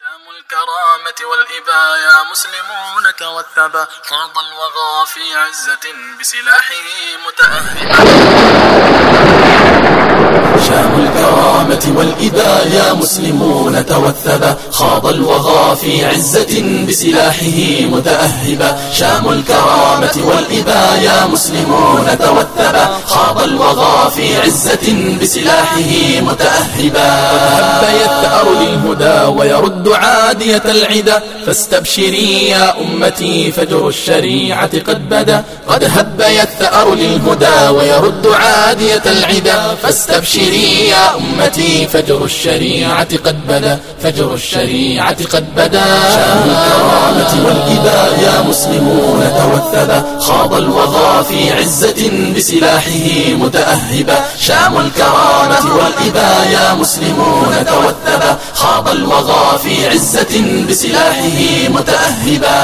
شام الكرامة والإبا يا مسلمون توثبا خاض الوغى في عزة بسلاحه متأهبا والإبا يا مسلمون توثبا خاض الوغى في عزة بسلاحه متأهبا. شام الكرامة والإبا يا مسلمون توثبا خاض الوغى في عزة بسلاحه متأهبا. هب يثأر للهدى ويرد عادية العدا. فاستبشري يا أمتي فجر الشريعة قد بدا. قد هب يثأر للهدى ويرد عادية العدا. فاستبشري يا أمتي فجر الشريعة قد بدا فجر الشريعة قد بدا. شام الكرامة والإباء يا مسلمون توثبا. خاض الوغى في عزة بسلاحه متأهبا. شام الكرامة والإباء يا مسلمون توثبا. خاض الوغى في عزة بسلاحه متأهبا.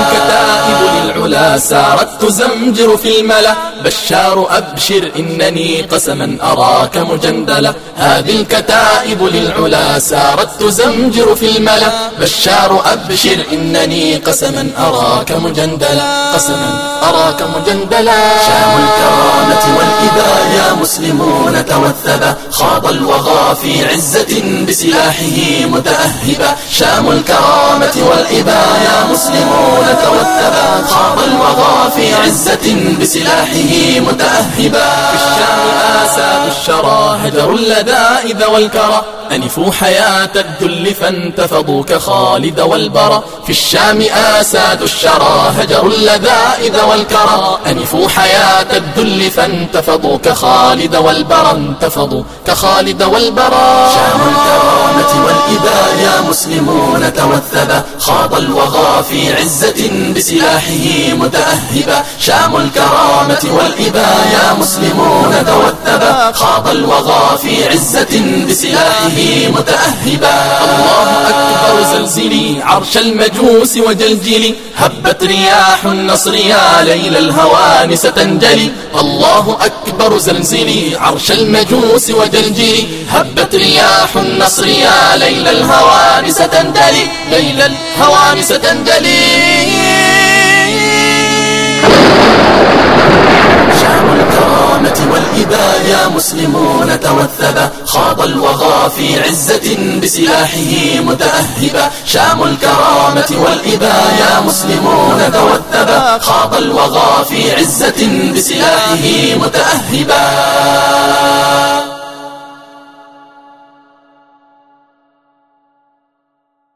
الكتائب للعلا سارت تزمجر في الملا. بشار أبشر إنني قسما أراك مجندلا. هذه الكتائب للعلا سارت تزمجر في الملا. بشار أبشر إنني قسما أراك مجندلا. قسما أراك مجندلا. شام الكرامة والإباء يا مسلمون توثبا. خاض الوغى في عزة بسلاحه متأهبا. شام الكرامة والإباء يا مسلمون توثبا. خاض الوغى في عزة بسلاحه متأهبا. في الشام آساد الشرى هجروا اللذائذ والكرى. أنفوا حياة الذل فانتفضوا كخالد والبرى. في الشام آساد الشرى هجروا اللذائذ والكرى. أنفوا حياة الذل فانتفضوا كخالد والبرى. انتفضوا كخالد والبرى. شام الكرامة والإباء يا مسلمون توثبا خاض الوغى في عزة بسلاحه متأهبا شام الكرامة والإباء يا مسلمون توثبا خاض الوغى في عزة بسلاحه متأهبا الله أكبر زلزلي عرش المجوس وجلجلي. هبت رياح النصر يا ليل الهوان ستنجلي. الله أكبر زلزلي عرش المجوس وجلجلي. هبت رياح النصر يا ليل الهوان ستندلي ليل الهوان ستندلي شام الكرامة والإباء يا مسلمون توثبا خاض الوغى في عزة بسلاحه متأهبا شام الكرامة والإباء يا مسلمون توثبا خاض الوغى في عزة بسلاحه متأهبا